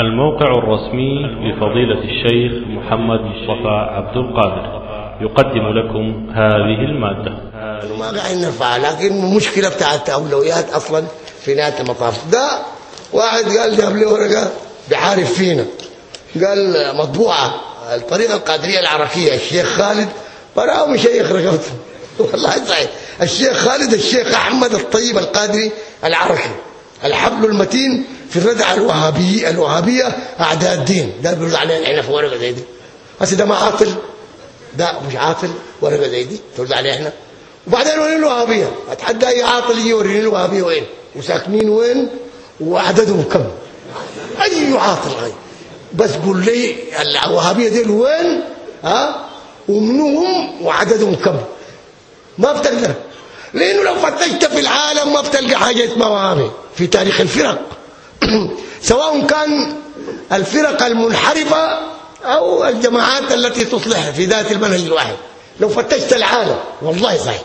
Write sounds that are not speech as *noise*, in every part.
الموقع الرسمي لفضيلة الشيخ محمد مصطفى عبد القادر. يقدم لكم هذه المادة. ما قاعد نرفعها لكن المشكلة بتاعت أولويات أصلا في نهاية المطاف. ده واحد قال جاب لي ورقة بحارب فينا. قال مطبوعة الطريقة القادرية العركيه الشيخ خالد براه مشيخ رقبته. والله صحيح. الشيخ خالد الشيخ أحمد الطيب القادري العركي الحبل المتين في الردع الوهابي الوهابية أعداء الدين. ده بيرد علينا إحنا في ورقة زي دي. هسه ده ما عاطل. ده مش عاطل ورقة زي دي ترد عليه إحنا. وبعدين وين الوهابية. أتحدى أي عاطل يجي يوريني الوهابية وين؟ وساكنين وين؟ وعددهم كم؟ أي عاطل غير بس قول لي الوهابية دي وين؟ ها؟ ومنهم وعددهم كم؟ ما بتقدر لأنه لو فتشت في العالم ما بتلقى حاجة اسمها وهابي. في تاريخ الفرق. *coughs* سواء كان الفرق المنحرفة أو الجماعات التي تصلح في ذات المنهج الواحد. لو فتشت العالم والله صحيح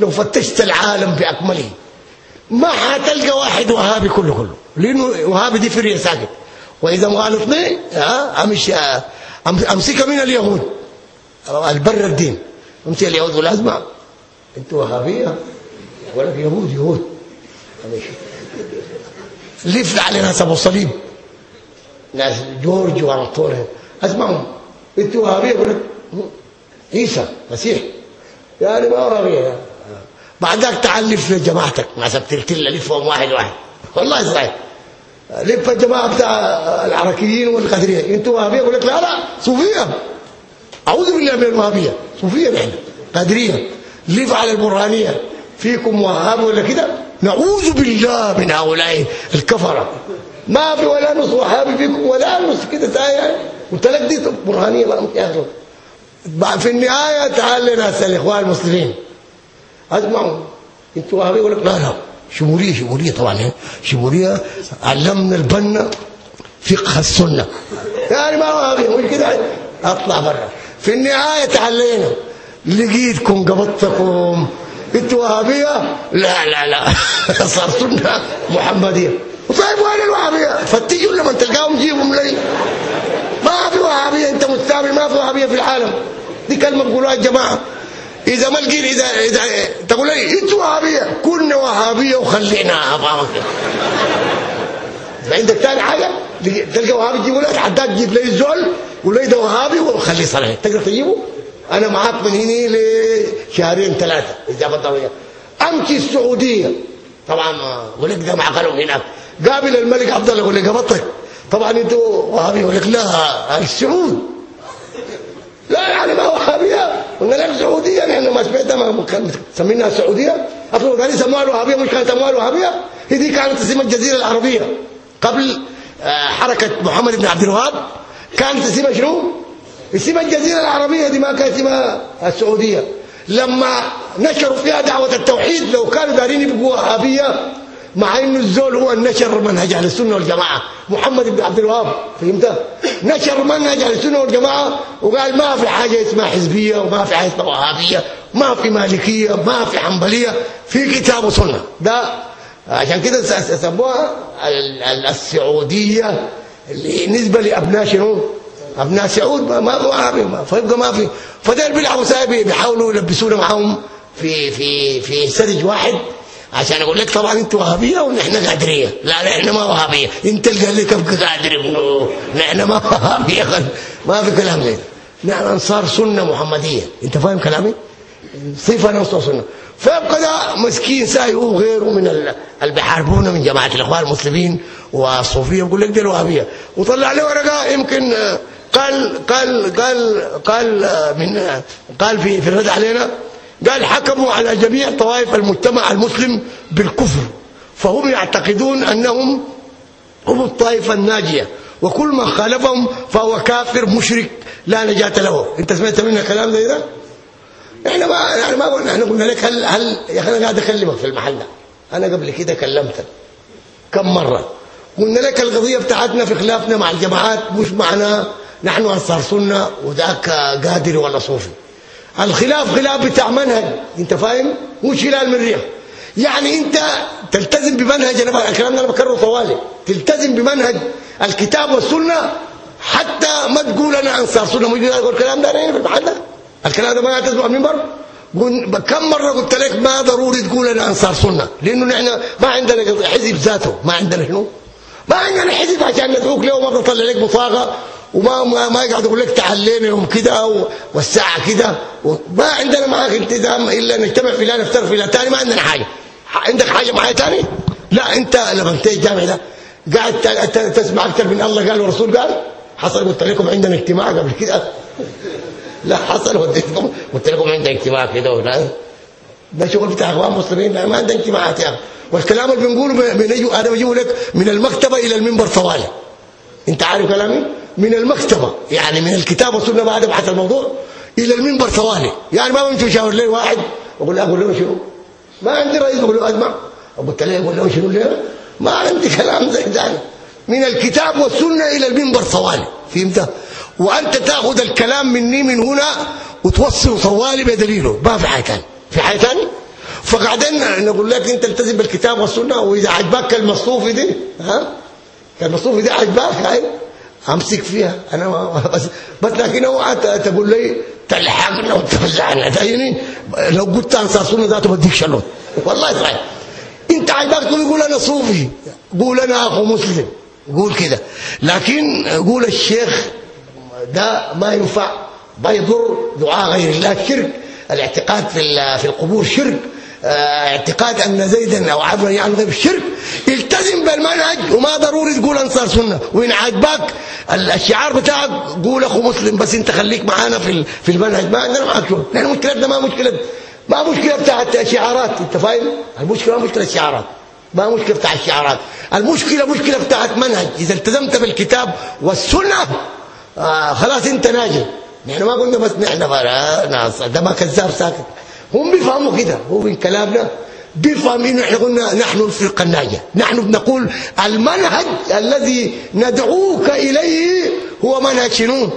لو فتشت العالم بأكمله ما حتلقى واحد وهابي كله كله لأنه وهابي دي فريه ساكت. وإذا مغالطني ها امشي امسك من اليهود. البر الدين. أمسك اليهود ولا أسمع. وهابية ولا يهود يهود. امشي لف على ناس أبو صليب؟ ناس جورج وارطول أسمعهم. أنتوا وهابية ولا عيسى مسيح. يعني ما وهابيه بعدك تعلف لجماعتك ما سبتلت لفهم واحد واحد. والله صحيح. لف الجماعة بتاع العراكيين والقدريه أنتوا وهابية يقول لك لا لا صوفية. أعوذ بالله من الوهابية. صوفية نحن قادريه لف على البرهانية. فيكم وهاب ولا كده؟ نعوذ بالله من هؤلاء الكفرة. ما في ولا نص وهابي فيكم ولا نص كده تايه قلت لك دي برهانية ياخذوا في النهاية تعال لنا الإخوان المسلمين. أسمعوا. أنتوا وهابيه يقول لك لا لا. شمولية شمولية طبعا شمولية علمنا البنا فقه السنة. يعني ما وهابيه مش كده أطلع برا. في النهاية تعلينا لقيتكم قبضتكم. أنتوا وهابيه لا لا لا. *laughs* صار سنة محمدية. طيب وين الوهابية؟ فتشوا لما تلقاهم جيبهم لي. ما في وهابية. انت مستعمل ما في وهابية في العالم. دي كلمة بيقولوها الجماعه إذا ما لقينا إذا إذا تقول لي أنتوا وهابية. كنا وهابية وخلينا افهمك عندك ثاني حاجة؟ تلقى وهابي تجيبه لك حداك تجيب لي الزول ولي ده وهابي وخليه صلاح تقدر تجيبه؟ أنا معاك من هنا لشهرين ثلاثة اجابه طويله أمشي السعودية. طبعا ولك ده معقلهم هناك. قابل الملك عبد الله لي قبضتك طبعا أنتوا وهابي لك لا السعود. لا يعني ما وهابيه قلنا لك سعودية نحن ما سمعتها ما سميناها سعودية. أصلا كانوا يسموها الوهابية مش كانت اسمها الوهابية. هذه كانت اسمها الجزيرة العربية. قبل حركة محمد بن عبد الوهاب كانت اسمها شنو؟ اسمها الجزيرة العربية دي ما كانت اسمها السعودية. لما نشروا فيها دعوة التوحيد لو كانوا دارين يبقوا وهابيه مع إنه الزول هو نشر منهج أهل السنة والجماعة. محمد بن عبد الوهاب فهمت؟ نشر منهج أهل السنة والجماعة وقال ما في حاجة اسمها حزبية وما في حاجة اسمها وهابية ما في مالكية ما في حنبلية في كتاب وسنة. ده عشان كده سموها السعودية اللي نسبة لأبناء شنو؟ أبناء سعود ما وهابي فيبقى ما في. فدول بيلعبوا سايبي بيحاولوا يلبسونا معاهم في في في سرج واحد. عشان أقول لك طبعا أنتوا وهابية ونحن قادريه لا لا إحنا ما وهابية. انت اللي قال لي كيف قادر نحن ما وهابية. ما في كلام زي نحن أنصار سنة محمدية. أنت فاهم كلامي؟ صفة نص سنة. فيبقى ده مسكين ساي هو غيره من اللي بيحاربونا من جماعة الإخوان المسلمين والصوفيه بقول لك دي الوهابيه وطلع لي ورقة يمكن قال قال قال قال من قال في في الرد علينا قال حكموا على جميع طوائف المجتمع المسلم بالكفر فهم يعتقدون أنهم هم الطائفة الناجية وكل من خالفهم فهو كافر مشرك لا نجاة له. أنت سمعت منا كلام زي ده؟ إحنا ما يعني ما قلنا إحنا قلنا لك هل هل يا أخي أنا قاعد أكلمك في المحل أنا قبل كده كلمتك كم مرة. قلنا لك القضية بتاعتنا في خلافنا مع الجماعات مش معنا. نحن أنصار سنة وذاك قادر ولا صوفي. الخلاف خلاف بتاع منهج أنت فاهم؟ مش هلال من ريح. يعني أنت تلتزم بمنهج أنا الكلام ده أنا بكرره طوالي. تلتزم بمنهج الكتاب والسنة حتى ما تقول أنا أنصار سنة. مش أقول الكلام ده أنا في الكلام ده ما تسمع المنبر كم مرة قلت لك ما ضروري تقول أنا أنصار سنة؟ لأنه نحن ما عندنا حزب ذاته ما عندنا شنو؟ ما عندنا حزب عشان ندعوك له وما بطلع لك بصاغه وما ما, ما يقعد يقول لك تعال يوم كده والساعة كده ما عندنا معاك التزام إلا نجتمع في لا نفترق في لا ثاني ما عندنا حاجة. عندك حاجة معايا ثاني لا أنت لما انتهي الجامع ده قاعد تسمع أكثر من الله قال والرسول قال؟ حصل قلت لكم عندنا اجتماع قبل كده. لا حصل وديتكم قلت لكم عندنا اجتماع كده ولا ده شغل بتاع أخوان مسلمين ما عندنا اجتماعات يا أخي. والكلام اللي بنقوله بنجي أنا بجيبه لك من المكتبة إلى المنبر طوالي أنت عارف كلامي؟ من المكتبة يعني من الكتاب والسنة بعد بحث الموضوع إلى المنبر طوالي يعني ما بمشي اشاور لي واحد أقول له أقول له شنو؟ ما عندي رئيس أقول له اسمع قلت له أقول له شنو ليه ما عندي كلام زي ده. من الكتاب والسنة إلى المنبر طوالي فهمت؟ وأنت تأخذ الكلام مني من هنا وتوصله طوالي بدليله. ما في حاجة ثانية في حاجة ثانية فقاعدين نقول لك أنت التزم بالكتاب والسنة وإذا عجبك المصطوفي دي ها؟ المصطوفي دي عجبك هاي؟ أمسك فيها. أنا بس بس لكن هو تقول لي تلحقنا وتفزعنا. تجيني لو قلت انصار سنه ذاته بديك شلوت. والله صحيح. أنت عجبك تقول يقول أنا صوفي قول أنا أخو مسلم. قول كده. لكن قول الشيخ ده ما ينفع. بيضر دعاء غير الله. شرك الاعتقاد في في القبور شرك. اعتقاد أن زيدا أو عبدا يعني غير الشرك التزم بالمنهج وما ضروري تقول أنصار سنة. وإن عجبك الشعار بتاعك قول أخو مسلم بس أنت خليك معانا في في المنهج. ما عندنا معاك شغل نحن مشكلتنا ما مشكله ما مشكلة بتاعت شعارات أنت فاهم؟ المشكلة ما مشكله شعارات ما مشكلة بتاع الشعارات. المشكلة مشكلة بتاعت منهج. إذا التزمت بالكتاب والسنة آه خلاص أنت ناجي نحن ما قلنا بس نحن ناس ده ما كذاب ساكت. هم بيفهموا كده. هو من كلامنا بيفهم إنه إحنا قلنا نحن الفرقة الناجية. نحن بنقول المنهج الذي ندعوك إليه هو منهج شنو؟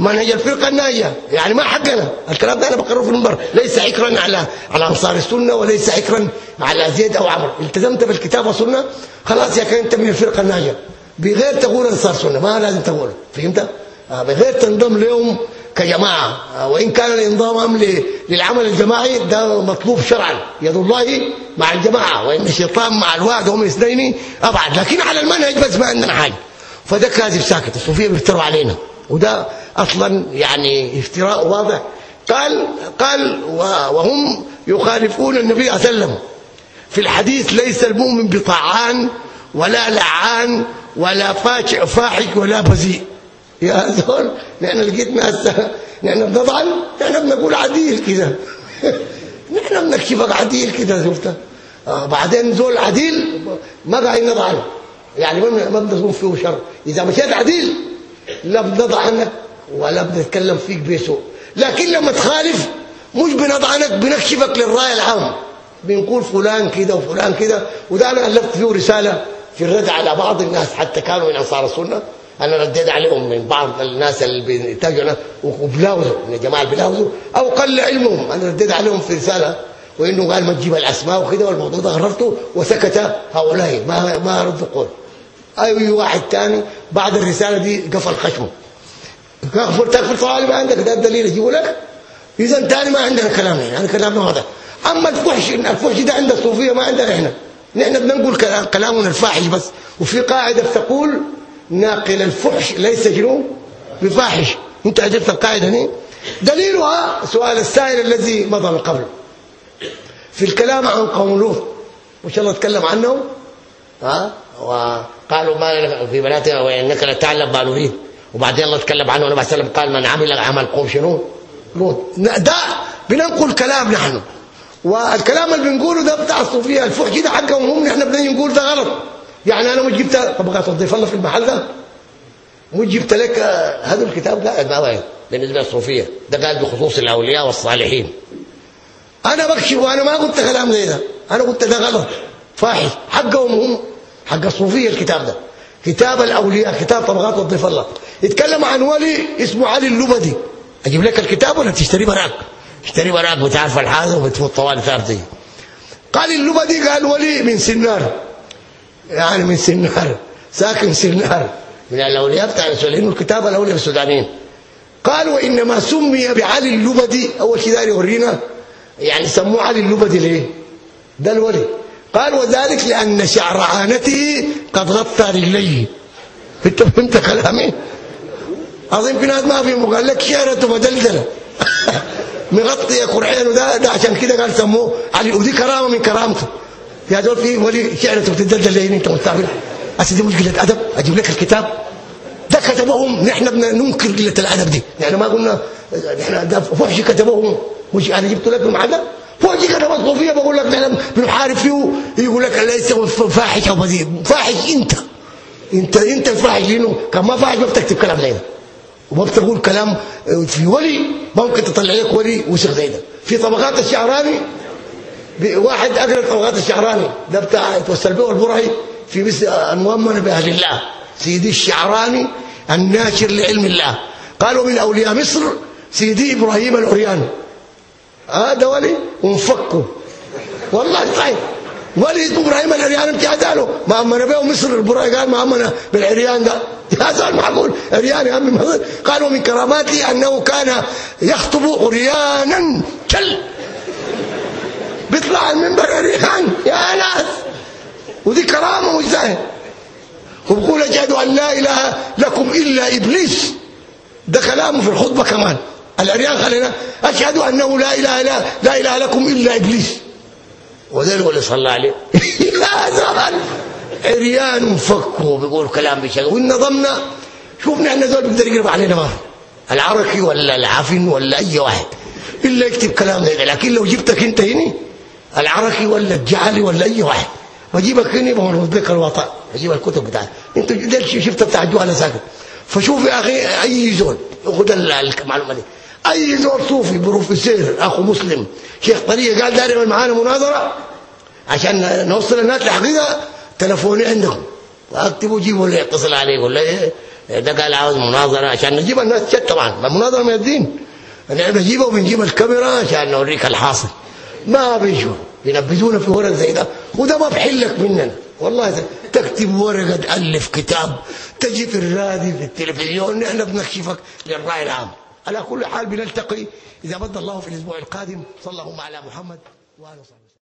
منهج الفرقة الناجية. يعني ما حقنا. الكلام ده أنا بقرره في المنبر. ليس عكرا على على أنصار السنة وليس عكرا على زيد أو عمرو. التزمت بالكتاب والسنة. خلاص يا أنت من الفرقة الناجية. بغير تقول أنصار سنة. ما لازم تقول. فهمت؟ بغير تنضم لهم كجماعة. وإن كان الانضمام للعمل الجماعي ده مطلوب شرعا. يد الله مع الجماعة وإن الشيطان مع الواحد هم اثنين أبعد. لكن على المنهج بس ما عندنا حاجة. فده كاذب ساكت. الصوفية بيفتروا علينا. وده أصلا يعني افتراء واضح. قال قال وهم يخالفون النبي صلى الله عليه وسلم. في الحديث ليس المؤمن بطعان ولا لعان ولا فاحش ولا بذيء. يا زول نحن لقيت ناس نحن بنضعن نحن بنقول عديل كده. *laughs* نحن بنكشفك عديل كده شفت آه بعدين زول عديل ما قاعد نضعن. يعني ما بنظن فيه شر. إذا مشيت عديل لا بنضع عنك ولا بنتكلم فيك بسوء. لكن لما تخالف مش بنضعنك بنكشفك للرأي العام. بنقول فلان كده وفلان كده. وده أنا ألفت فيه رسالة في الرد على بعض الناس حتى كانوا من أنصار السنة. أنا رديت عليهم من بعض الناس اللي بيتاجوا وبلاوزوا من الجماعة اللي بيلاوزوا أو قل علمهم. أنا رديت عليهم في رسالة وإنه قال ما تجيب الأسماء وكده والموضوع ده غررته وسكت هؤلاء ما ما ردوا قول أي واحد ثاني بعد الرسالة دي قفل خشمه. كفر تكفر طوالي ما عندك ده الدليل يجيبوا لك؟ إذا ثاني ما عندنا كلام يعني كلامنا هذا. أما الفحش الفحش ده عند الصوفية ما عندنا إحنا. نحن بنقول كلام كلامنا الفاحش بس وفي قاعدة بتقول ناقل الفحش ليس جنون بفاحش. أنت عرفت القاعدة دي دليلها سؤال السائل الذي مضى من قبل. في الكلام عن قوم لوط وإن شاء الله نتكلم عنه. ها؟ وقالوا ما في بناتها وإنك لتعلم ما نريد. وبعدين الله تكلم عنه النبي صلى الله عليه وسلم قال من عمل عمل قوم شنو؟ لوط. ده بننقل كلام نحن. والكلام اللي بنقوله ده بتاع الصوفية الفحش ده حقهم هم نحن بدنا نقول ده غلط. يعني أنا مش جبت طب تضيف الله في المحل ده؟ مش جبت لك هذا الكتاب ما وين بالنسبة للصوفية ده قال بخصوص الأولياء والصالحين. أنا بكشف وأنا ما قلت كلام زي ده. أنا قلت ده غلط فاحش. حقهم هم حق الصوفية الكتاب ده. كتاب الأولياء كتاب طبقات وضيف الله. يتكلم عن ولي اسمه علي اللبدي. أجيب لك الكتاب ولا تشتري براك؟ اشتري براك بتعرف الحاجة وبتفوت طوال ثابتي قال اللبدي قال ولي من سنار. يعني من سنار ساكن سنار من الأولياء بتاع لأنه الكتاب الأولياء السودانيين. قال وانما سمي بعلي اللبدي. أول شيء داري يورينا. يعني سموه علي اللبدي ليه؟ ده الولي. قال وذلك لأن شعر عانته قد غطى رجليه انت فهمت كلامي؟ اظن في ناس ما فيهم قال لك شعرته مدلدلة. *laughs* مغطي قرعين وده ده عشان كده قال سموه علي. ودي كرامة من كرامته. يا دول في ولي شعرته بتدلدل ليه انت مستعمل مش قلة أدب أجيب لك الكتاب. ده كتبوهم نحن بدنا ننكر قلة الأدب دي. يعني ما قلنا نحن ده فحش كتبوهم. مش أنا جبت لك المعدل فحش كتبت صوفيه بقول لك نحن بنحارب فيه. يقول لك ليس فاحش أو بذيء؟ فاحش أنت. أنت أنت الفاحش لأنه كان ما فاحش ما بتكتب كلام زي ده. وما بتقول كلام في ولي ممكن تطلع لك ولي وسخ زي ده. في طبقات الشعراني واحد اقرا طبقات الشعراني. ده بتاع توسل به البرعي في بس المؤمن بأهل الله. سيدي الشعراني الناشر لعلم الله. قالوا من أولياء مصر سيدي إبراهيم العرياني. هذا ولي وانفكوا والله صحيح ولي اسمه إبراهيم العرياني امتحداله ما امنا به مصر البراي قال ما امنا بالعريان ده. *laughs* هذا المعقول عرياني امي قالوا من كراماته أنه كان يخطب عريانا. كل بيطلع المنبر عريان يا ناس ودي كرامة مش وبقول أشهد أن لا إله لكم إلا إبليس. ده كلامه في الخطبة كمان. العريان خلينا أشهد أنه لا إله لا, لا إله لكم إلا إبليس. وده اللي صلى عليه. *laughs* يا زمان. عريان مفكوا بيقول كلام بشكل والنظمنا شوفنا إحنا دول بيقدر يقرب علينا ما. العركي ولا العفن ولا أي واحد. إلا يكتب كلام زي ده. لكن لو جبتك أنت هنا العركي ولا الجعلي ولا أي واحد. واجيبك هنا بمرض لك الوطن. أجيب الكتب بتاعتي أنت شفت بتاع الجوال ساكت فشوف يا أخي أي زول. خد المعلومة دي. أي زول صوفي بروفيسور أخو مسلم. شيخ طريقه قال داري من معانا مناظرة؟ عشان نوصل الناس لحقيقة تلفوني عندكم واكتبوا جيبوا اللي يتصل عليه له إيه؟ ده قال عاوز مناظرة عشان نجيب الناس طبعا. المناظره من الدين. نحن نجيبه وبنجيب الكاميرا عشان نوريك الحاصل. ما بيجوا. ينبذونا في ورق زي ده. وده ما بحلك مننا. والله تكتب ورقة تألف كتاب تجي في الراديو في التلفزيون نحن بنكشفك للرأي العام. على كل حال بنلتقي إذا بد الله في الأسبوع القادم. صلى الله على محمد واله وصحبه